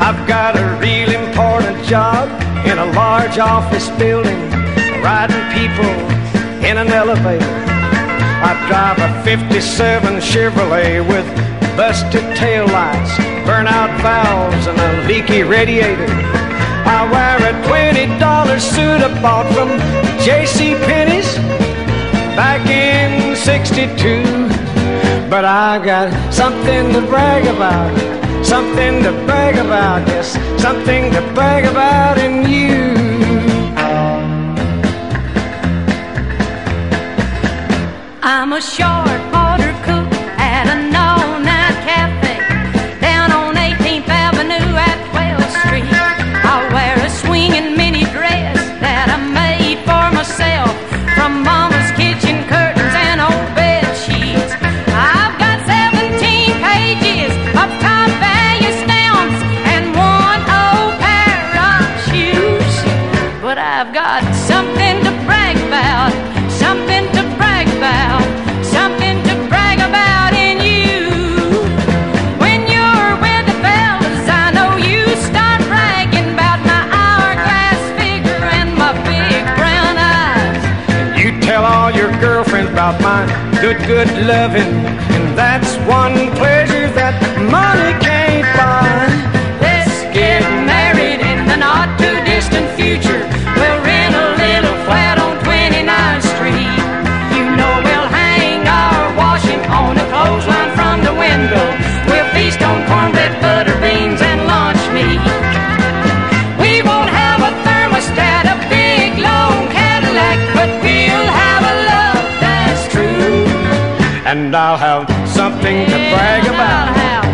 I've got a real important job in a large office building, riding people in an elevator. I drive a 57 Chevrolet with busted tail lights, burnout valves, and a leaky radiator. I wear a $20 suit I bought from J.C. Penney's 62. But I've got something to brag about, something to brag about, yes, something to brag about in you. I'm a short I've got something to brag about, something to brag about, something to brag about in you. When you're with the fellas, I know you start bragging about my hourglass figure and my big brown eyes. You tell all your girlfriends about my good, good loving, and that's one pleasure that money can't And I'll have something to brag about,